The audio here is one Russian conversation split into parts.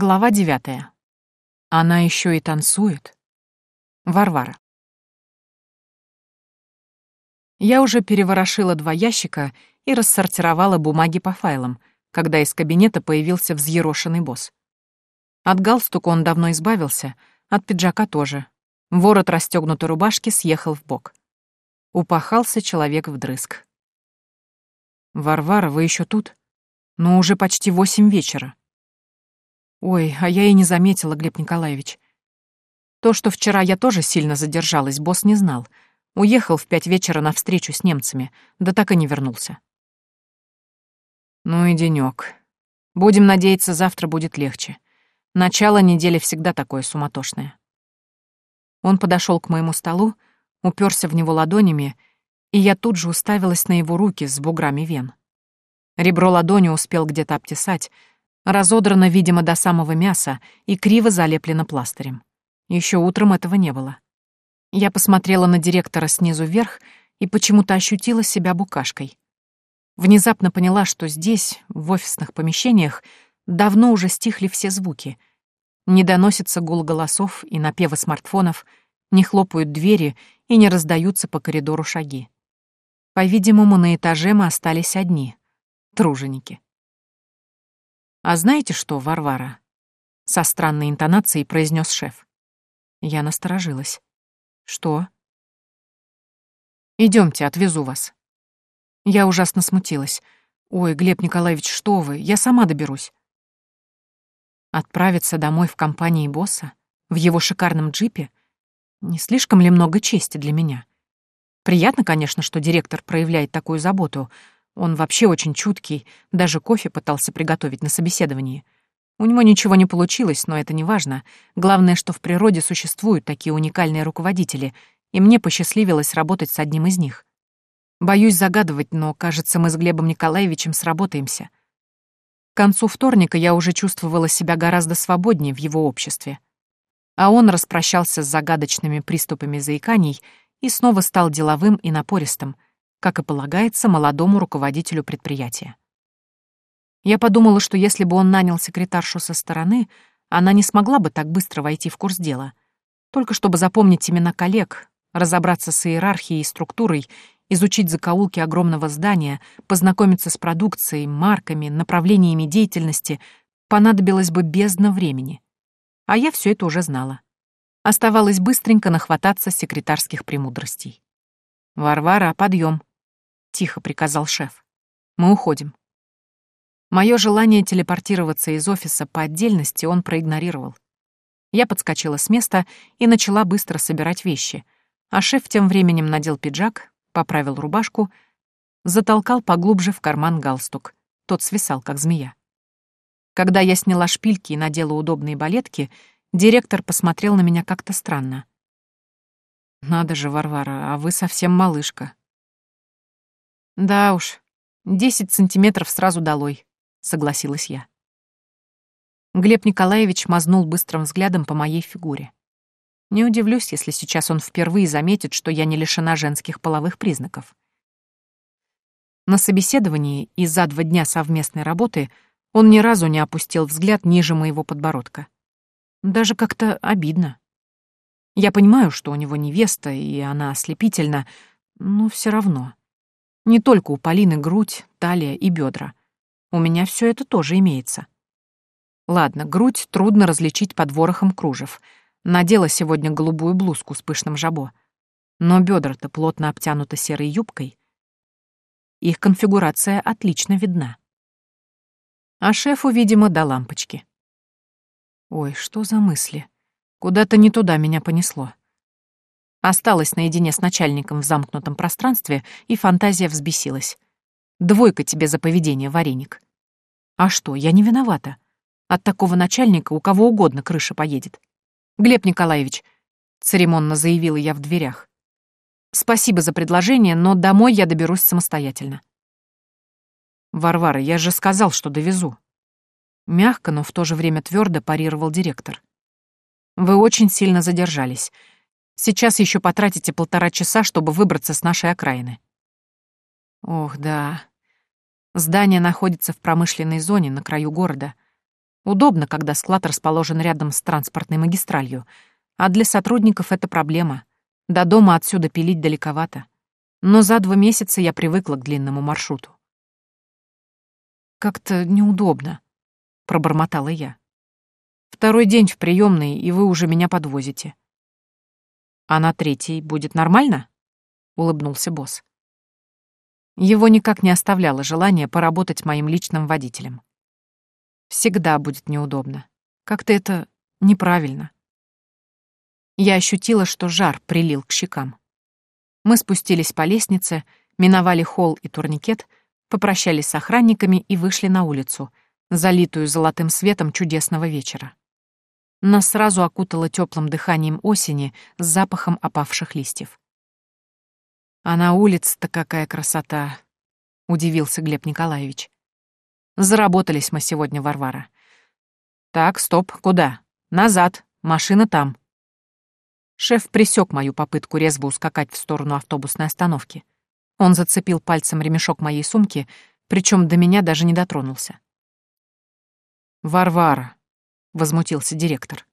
Глава девятая. Она еще и танцует. Варвара. Я уже переворошила два ящика и рассортировала бумаги по файлам, когда из кабинета появился взъерошенный босс. От галстука он давно избавился, от пиджака тоже. Ворот расстегнутой рубашки съехал в бок. Упахался человек вдрызг. «Варвара, вы еще тут? Но уже почти восемь вечера». «Ой, а я и не заметила, Глеб Николаевич. То, что вчера я тоже сильно задержалась, босс не знал. Уехал в пять вечера на встречу с немцами, да так и не вернулся». «Ну и денёк. Будем надеяться, завтра будет легче. Начало недели всегда такое суматошное». Он подошел к моему столу, уперся в него ладонями, и я тут же уставилась на его руки с буграми вен. Ребро ладони успел где-то обтесать, разодрано, видимо, до самого мяса и криво залеплено пластырем. Еще утром этого не было. Я посмотрела на директора снизу вверх и почему-то ощутила себя букашкой. Внезапно поняла, что здесь, в офисных помещениях, давно уже стихли все звуки. Не доносится гул голосов и напевы смартфонов, не хлопают двери и не раздаются по коридору шаги. По-видимому, на этаже мы остались одни, труженики. «А знаете что, Варвара?» — со странной интонацией произнес шеф. Я насторожилась. «Что?» Идемте, отвезу вас». Я ужасно смутилась. «Ой, Глеб Николаевич, что вы, я сама доберусь». Отправиться домой в компании босса? В его шикарном джипе? Не слишком ли много чести для меня? Приятно, конечно, что директор проявляет такую заботу. Он вообще очень чуткий, даже кофе пытался приготовить на собеседовании. У него ничего не получилось, но это не важно. Главное, что в природе существуют такие уникальные руководители, и мне посчастливилось работать с одним из них. Боюсь загадывать, но, кажется, мы с Глебом Николаевичем сработаемся. К концу вторника я уже чувствовала себя гораздо свободнее в его обществе а он распрощался с загадочными приступами заиканий и снова стал деловым и напористым, как и полагается молодому руководителю предприятия. Я подумала, что если бы он нанял секретаршу со стороны, она не смогла бы так быстро войти в курс дела. Только чтобы запомнить имена коллег, разобраться с иерархией и структурой, изучить закоулки огромного здания, познакомиться с продукцией, марками, направлениями деятельности, понадобилось бы бездна времени а я все это уже знала. Оставалось быстренько нахвататься секретарских премудростей. «Варвара, подъем, тихо приказал шеф. «Мы уходим». Мое желание телепортироваться из офиса по отдельности он проигнорировал. Я подскочила с места и начала быстро собирать вещи, а шеф тем временем надел пиджак, поправил рубашку, затолкал поглубже в карман галстук. Тот свисал, как змея. Когда я сняла шпильки и надела удобные балетки, директор посмотрел на меня как-то странно. «Надо же, Варвара, а вы совсем малышка». «Да уж, десять сантиметров сразу долой», — согласилась я. Глеб Николаевич мазнул быстрым взглядом по моей фигуре. Не удивлюсь, если сейчас он впервые заметит, что я не лишена женских половых признаков. На собеседовании и за два дня совместной работы — он ни разу не опустил взгляд ниже моего подбородка. Даже как-то обидно. Я понимаю, что у него невеста, и она ослепительна, но все равно. Не только у Полины грудь, талия и бедра. У меня все это тоже имеется. Ладно, грудь трудно различить под ворохом кружев. Надела сегодня голубую блузку с пышным жабо. Но бедра-то плотно обтянуты серой юбкой. Их конфигурация отлично видна а шефу, видимо, до лампочки. Ой, что за мысли? Куда-то не туда меня понесло. Осталась наедине с начальником в замкнутом пространстве, и фантазия взбесилась. Двойка тебе за поведение, вареник. А что, я не виновата. От такого начальника у кого угодно крыша поедет. Глеб Николаевич, церемонно заявила я в дверях. Спасибо за предложение, но домой я доберусь самостоятельно. «Варвара, я же сказал, что довезу». Мягко, но в то же время твердо парировал директор. «Вы очень сильно задержались. Сейчас еще потратите полтора часа, чтобы выбраться с нашей окраины». Ох, да. Здание находится в промышленной зоне на краю города. Удобно, когда склад расположен рядом с транспортной магистралью, а для сотрудников это проблема. До дома отсюда пилить далековато. Но за два месяца я привыкла к длинному маршруту. «Как-то неудобно», — пробормотала я. «Второй день в приемной, и вы уже меня подвозите». «А на третий будет нормально?» — улыбнулся босс. Его никак не оставляло желание поработать моим личным водителем. Всегда будет неудобно. Как-то это неправильно. Я ощутила, что жар прилил к щекам. Мы спустились по лестнице, миновали холл и турникет, попрощались с охранниками и вышли на улицу, залитую золотым светом чудесного вечера. Нас сразу окутало теплым дыханием осени с запахом опавших листьев. «А на улице-то какая красота!» — удивился Глеб Николаевич. «Заработались мы сегодня, Варвара». «Так, стоп, куда? Назад, машина там», Шеф присек мою попытку резво ускакать в сторону автобусной остановки. Он зацепил пальцем ремешок моей сумки, причем до меня даже не дотронулся. «Варвара», — возмутился директор.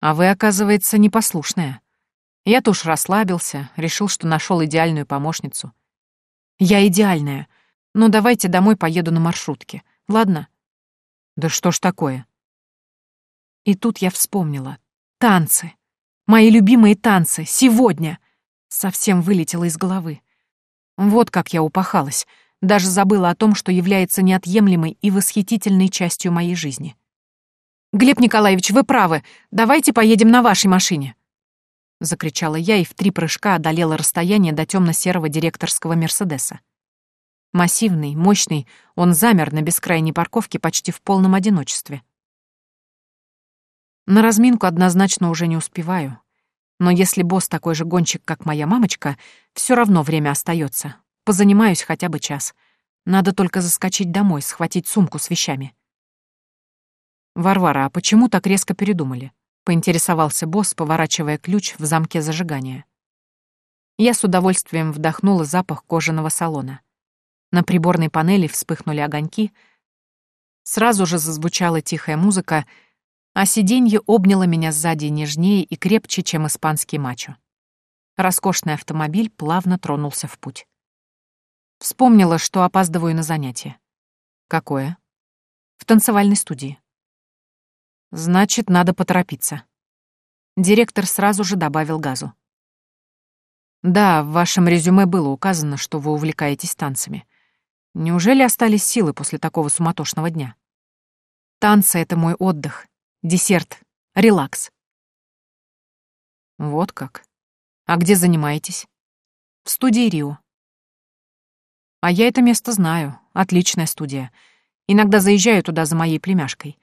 «А вы, оказывается, непослушная. Я-то уж расслабился, решил, что нашел идеальную помощницу. Я идеальная, но давайте домой поеду на маршрутке, ладно?» «Да что ж такое?» И тут я вспомнила. Танцы. Мои любимые танцы. Сегодня. Совсем вылетело из головы. Вот как я упахалась. Даже забыла о том, что является неотъемлемой и восхитительной частью моей жизни. «Глеб Николаевич, вы правы. Давайте поедем на вашей машине!» Закричала я и в три прыжка одолела расстояние до темно-серого директорского «Мерседеса». Массивный, мощный, он замер на бескрайней парковке почти в полном одиночестве. На разминку однозначно уже не успеваю. Но если босс такой же гонщик, как моя мамочка, все равно время остается. Позанимаюсь хотя бы час. Надо только заскочить домой, схватить сумку с вещами. «Варвара, а почему так резко передумали?» — поинтересовался босс, поворачивая ключ в замке зажигания. Я с удовольствием вдохнула запах кожаного салона. На приборной панели вспыхнули огоньки. Сразу же зазвучала тихая музыка — а сиденье обняло меня сзади нежнее и крепче, чем испанский мачо. Роскошный автомобиль плавно тронулся в путь. Вспомнила, что опаздываю на занятие. Какое? В танцевальной студии. Значит, надо поторопиться. Директор сразу же добавил газу. Да, в вашем резюме было указано, что вы увлекаетесь танцами. Неужели остались силы после такого суматошного дня? Танцы — это мой отдых, Десерт. Релакс. Вот как. А где занимаетесь? В студии Рио. А я это место знаю. Отличная студия. Иногда заезжаю туда за моей племяшкой.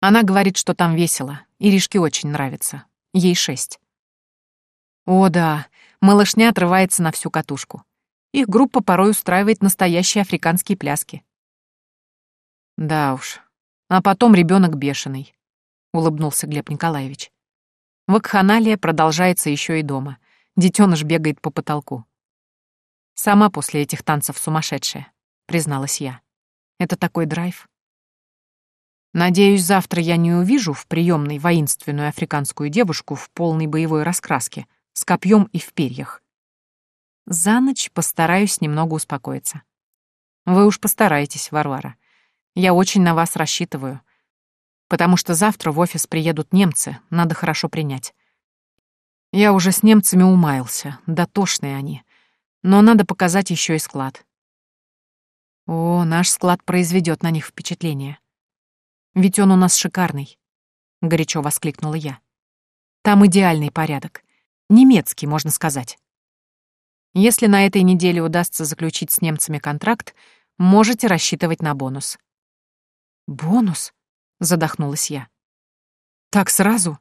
Она говорит, что там весело. Иришке очень нравится. Ей шесть. О, да. Малышня отрывается на всю катушку. Их группа порой устраивает настоящие африканские пляски. Да уж. А потом ребенок бешеный. — улыбнулся Глеб Николаевич. Вакханалия продолжается еще и дома. Детеныш бегает по потолку. «Сама после этих танцев сумасшедшая», — призналась я. «Это такой драйв». Надеюсь, завтра я не увижу в приемной воинственную африканскую девушку в полной боевой раскраске, с копьем и в перьях. За ночь постараюсь немного успокоиться. Вы уж постарайтесь, Варвара. Я очень на вас рассчитываю потому что завтра в офис приедут немцы, надо хорошо принять. Я уже с немцами умаялся, дотошные они. Но надо показать еще и склад. О, наш склад произведет на них впечатление. Ведь он у нас шикарный, — горячо воскликнула я. Там идеальный порядок. Немецкий, можно сказать. Если на этой неделе удастся заключить с немцами контракт, можете рассчитывать на бонус. Бонус? задохнулась я. Так сразу?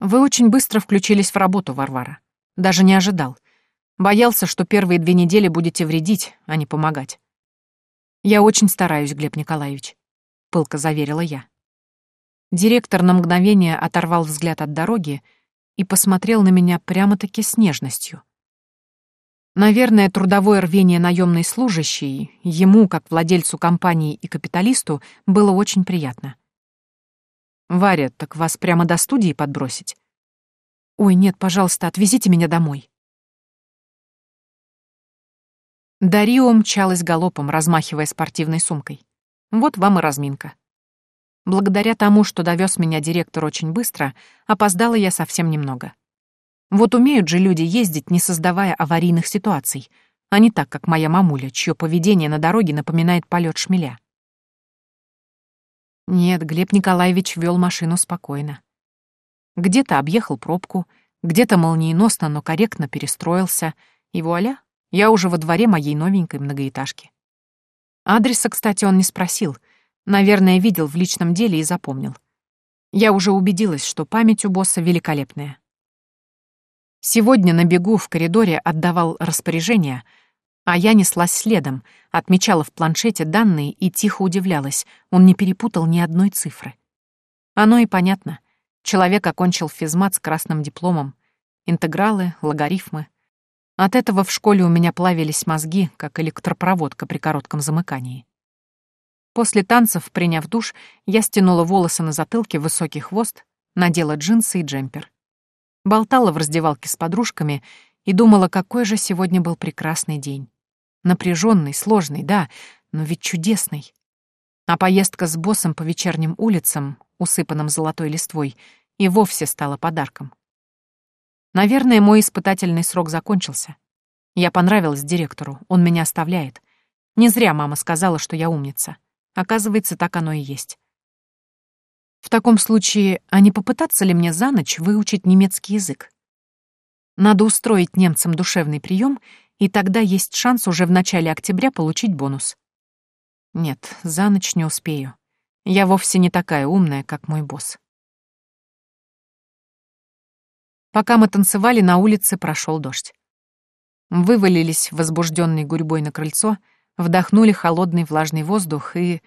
Вы очень быстро включились в работу, Варвара. Даже не ожидал. Боялся, что первые две недели будете вредить, а не помогать. Я очень стараюсь, Глеб Николаевич, пылко заверила я. Директор на мгновение оторвал взгляд от дороги и посмотрел на меня прямо-таки с нежностью. Наверное, трудовое рвение наемной служащей ему, как владельцу компании и капиталисту, было очень приятно. «Варя, так вас прямо до студии подбросить?» «Ой, нет, пожалуйста, отвезите меня домой». Дарио мчалась галопом, размахивая спортивной сумкой. Вот вам и разминка. Благодаря тому, что довез меня директор очень быстро, опоздала я совсем немного. Вот умеют же люди ездить, не создавая аварийных ситуаций, а не так, как моя мамуля, чье поведение на дороге напоминает полет шмеля. Нет, Глеб Николаевич вел машину спокойно. Где-то объехал пробку, где-то молниеносно, но корректно перестроился, и вуаля, я уже во дворе моей новенькой многоэтажки. Адреса, кстати, он не спросил, наверное, видел в личном деле и запомнил. Я уже убедилась, что память у босса великолепная. Сегодня на бегу в коридоре отдавал распоряжение, а я неслась следом, отмечала в планшете данные и тихо удивлялась, он не перепутал ни одной цифры. Оно и понятно. Человек окончил физмат с красным дипломом. Интегралы, логарифмы. От этого в школе у меня плавились мозги, как электропроводка при коротком замыкании. После танцев, приняв душ, я стянула волосы на затылке в высокий хвост, надела джинсы и джемпер болтала в раздевалке с подружками и думала, какой же сегодня был прекрасный день. Напряженный, сложный, да, но ведь чудесный. А поездка с боссом по вечерним улицам, усыпанным золотой листвой, и вовсе стала подарком. Наверное, мой испытательный срок закончился. Я понравилась директору, он меня оставляет. Не зря мама сказала, что я умница. Оказывается, так оно и есть. В таком случае, а не попытаться ли мне за ночь выучить немецкий язык? Надо устроить немцам душевный прием, и тогда есть шанс уже в начале октября получить бонус. Нет, за ночь не успею. Я вовсе не такая умная, как мой босс. Пока мы танцевали, на улице прошел дождь. Вывалились возбужденной гурьбой на крыльцо, вдохнули холодный влажный воздух и...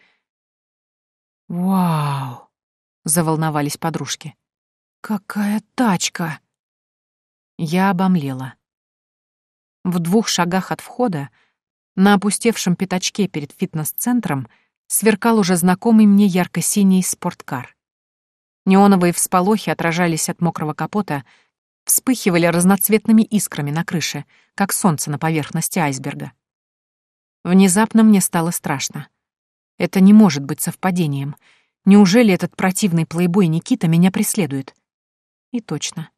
Вау! заволновались подружки. «Какая тачка!» Я обомлела. В двух шагах от входа, на опустевшем пятачке перед фитнес-центром, сверкал уже знакомый мне ярко-синий спорткар. Неоновые всполохи отражались от мокрого капота, вспыхивали разноцветными искрами на крыше, как солнце на поверхности айсберга. Внезапно мне стало страшно. Это не может быть совпадением — Неужели этот противный плейбой Никита меня преследует? И точно.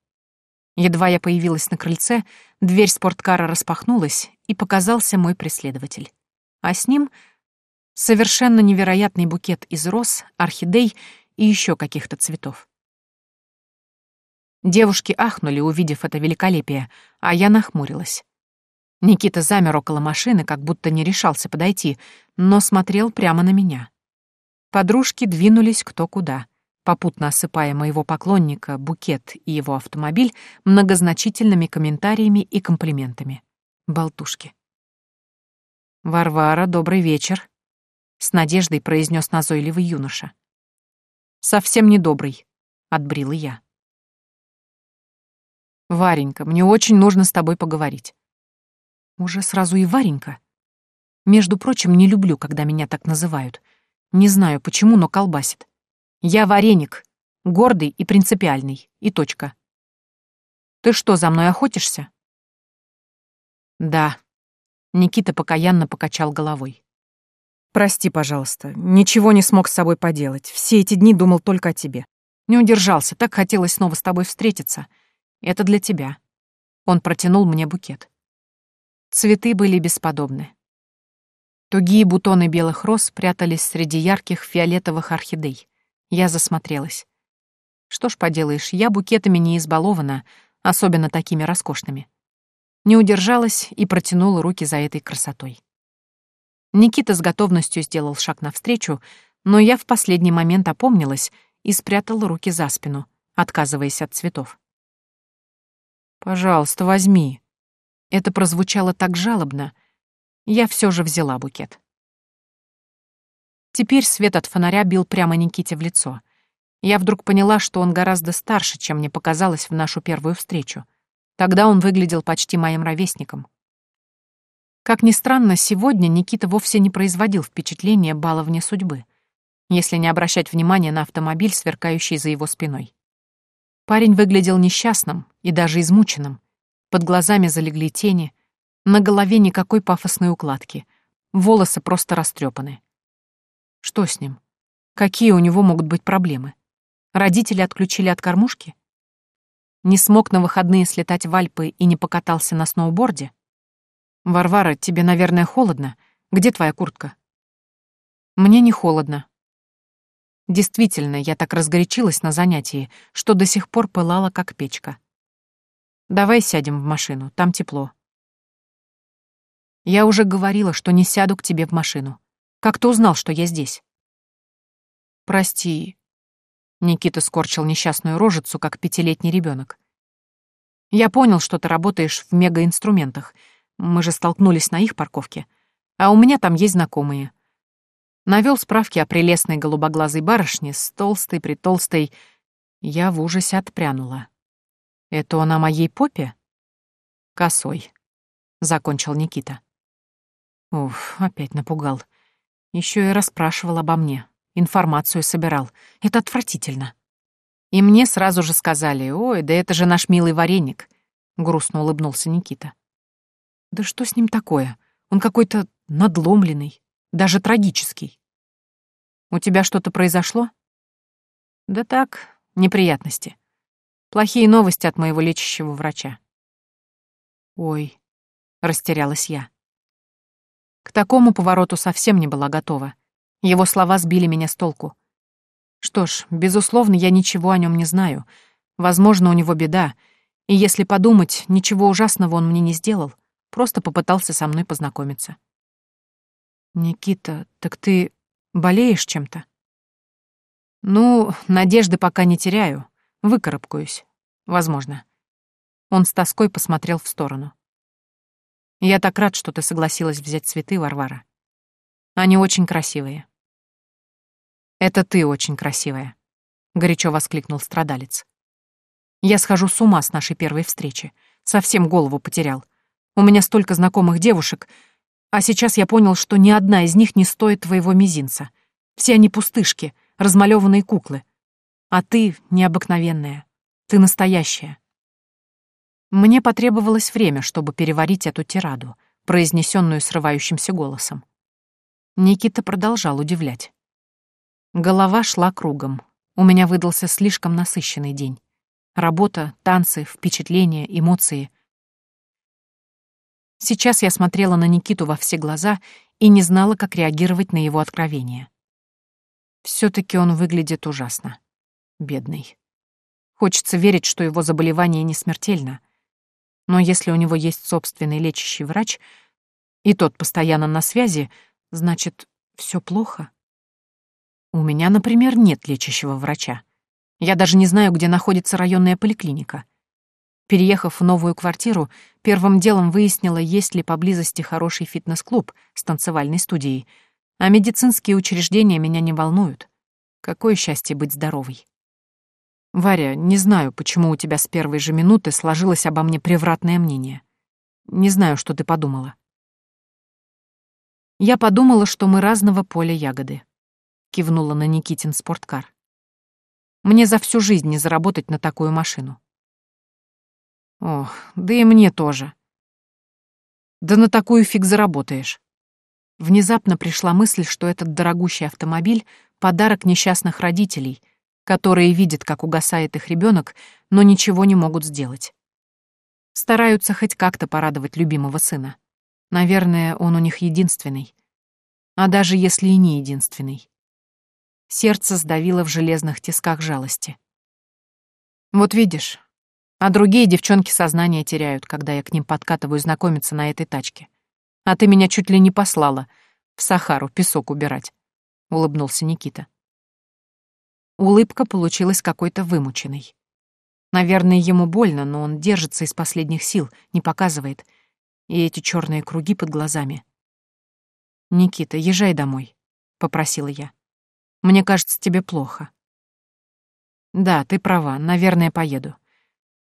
Едва я появилась на крыльце, дверь спорткара распахнулась, и показался мой преследователь. А с ним совершенно невероятный букет из роз, орхидей и еще каких-то цветов. Девушки ахнули, увидев это великолепие, а я нахмурилась. Никита замер около машины, как будто не решался подойти, но смотрел прямо на меня. Подружки двинулись кто куда, попутно осыпая моего поклонника, букет и его автомобиль многозначительными комментариями и комплиментами. Болтушки. «Варвара, добрый вечер», — с надеждой произнес назойливый юноша. «Совсем недобрый», — отбрила я. «Варенька, мне очень нужно с тобой поговорить». Уже сразу и Варенька. Между прочим, не люблю, когда меня так называют — не знаю почему, но колбасит. Я вареник, гордый и принципиальный, и точка. Ты что, за мной охотишься? Да. Никита покаянно покачал головой. Прости, пожалуйста, ничего не смог с собой поделать. Все эти дни думал только о тебе. Не удержался, так хотелось снова с тобой встретиться. Это для тебя. Он протянул мне букет. Цветы были бесподобны. Тугие бутоны белых роз прятались среди ярких фиолетовых орхидей. Я засмотрелась. Что ж поделаешь, я букетами не избалована, особенно такими роскошными. Не удержалась и протянула руки за этой красотой. Никита с готовностью сделал шаг навстречу, но я в последний момент опомнилась и спрятала руки за спину, отказываясь от цветов. «Пожалуйста, возьми». Это прозвучало так жалобно, я все же взяла букет. Теперь свет от фонаря бил прямо Никите в лицо. Я вдруг поняла, что он гораздо старше, чем мне показалось в нашу первую встречу. Тогда он выглядел почти моим ровесником. Как ни странно, сегодня Никита вовсе не производил впечатления баловня судьбы, если не обращать внимания на автомобиль, сверкающий за его спиной. Парень выглядел несчастным и даже измученным. Под глазами залегли тени, на голове никакой пафосной укладки, волосы просто растрепаны. Что с ним? Какие у него могут быть проблемы? Родители отключили от кормушки? Не смог на выходные слетать в Альпы и не покатался на сноуборде? «Варвара, тебе, наверное, холодно. Где твоя куртка?» «Мне не холодно». Действительно, я так разгорячилась на занятии, что до сих пор пылала, как печка. «Давай сядем в машину, там тепло». «Я уже говорила, что не сяду к тебе в машину. Как ты узнал, что я здесь?» «Прости». Никита скорчил несчастную рожицу, как пятилетний ребенок. «Я понял, что ты работаешь в мегаинструментах, мы же столкнулись на их парковке. А у меня там есть знакомые. Навел справки о прелестной голубоглазой барышне с толстой-притолстой... Я в ужасе отпрянула. «Это он о моей попе?» «Косой», — закончил Никита. Уф, опять напугал. Еще и расспрашивал обо мне. Информацию собирал. Это отвратительно. И мне сразу же сказали, «Ой, да это же наш милый вареник», — грустно улыбнулся Никита. Да что с ним такое? Он какой-то надломленный, даже трагический. У тебя что-то произошло? Да так, неприятности. Плохие новости от моего лечащего врача. Ой, растерялась я. К такому повороту совсем не была готова. Его слова сбили меня с толку. Что ж, безусловно, я ничего о нем не знаю. Возможно, у него беда, и если подумать, ничего ужасного он мне не сделал. Просто попытался со мной познакомиться. «Никита, так ты болеешь чем-то?» «Ну, надежды пока не теряю. Выкарабкаюсь. Возможно». Он с тоской посмотрел в сторону. «Я так рад, что ты согласилась взять цветы, Варвара. Они очень красивые». «Это ты очень красивая», — горячо воскликнул страдалец. «Я схожу с ума с нашей первой встречи. Совсем голову потерял. У меня столько знакомых девушек, а сейчас я понял, что ни одна из них не стоит твоего мизинца. Все они пустышки, размалеванные куклы. А ты необыкновенная. Ты настоящая. Мне потребовалось время, чтобы переварить эту тираду, произнесенную срывающимся голосом. Никита продолжал удивлять. Голова шла кругом. У меня выдался слишком насыщенный день. Работа, танцы, впечатления, эмоции. Сейчас я смотрела на Никиту во все глаза и не знала, как реагировать на его откровение. все таки он выглядит ужасно. Бедный. Хочется верить, что его заболевание не смертельно. Но если у него есть собственный лечащий врач, и тот постоянно на связи, значит, все плохо. У меня, например, нет лечащего врача. Я даже не знаю, где находится районная поликлиника. Переехав в новую квартиру, первым делом выяснила, есть ли поблизости хороший фитнес-клуб с танцевальной студией. А медицинские учреждения меня не волнуют. Какое счастье быть здоровой. Варя, не знаю, почему у тебя с первой же минуты сложилось обо мне превратное мнение. Не знаю, что ты подумала. Я подумала, что мы разного поля ягоды. Кивнула на Никитин спорткар. Мне за всю жизнь не заработать на такую машину. Ох, да и мне тоже. Да на такую фиг заработаешь. Внезапно пришла мысль, что этот дорогущий автомобиль — подарок несчастных родителей, которые видят, как угасает их ребенок, но ничего не могут сделать. Стараются хоть как-то порадовать любимого сына. Наверное, он у них единственный. А даже если и не единственный. Сердце сдавило в железных тисках жалости. Вот видишь, а другие девчонки сознание теряют, когда я к ним подкатываю знакомиться на этой тачке. А ты меня чуть ли не послала в Сахару песок убирать», — улыбнулся Никита. Улыбка получилась какой-то вымученной. Наверное, ему больно, но он держится из последних сил, не показывает. И эти черные круги под глазами. «Никита, езжай домой», — попросила я. «Мне кажется, тебе плохо». «Да, ты права, наверное, поеду.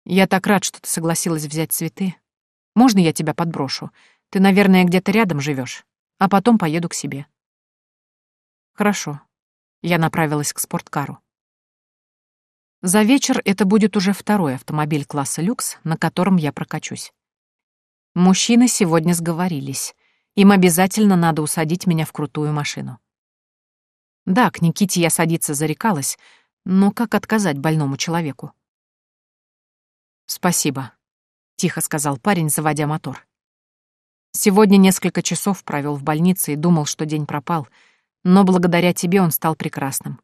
Я так рад, что ты согласилась взять цветы. Можно я тебя подброшу? Ты, наверное, где-то рядом живешь, а потом поеду к себе. Хорошо. Я направилась к спорткару. За вечер это будет уже второй автомобиль класса люкс, на котором я прокачусь. Мужчины сегодня сговорились. Им обязательно надо усадить меня в крутую машину. Да, к Никите я садиться зарекалась, но как отказать больному человеку? «Спасибо», — тихо сказал парень, заводя мотор. Сегодня несколько часов провел в больнице и думал, что день пропал, но благодаря тебе он стал прекрасным.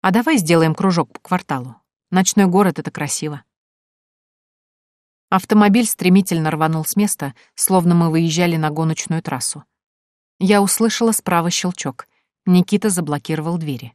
А давай сделаем кружок по кварталу. Ночной город — это красиво. Автомобиль стремительно рванул с места, словно мы выезжали на гоночную трассу. Я услышала справа щелчок. Никита заблокировал двери.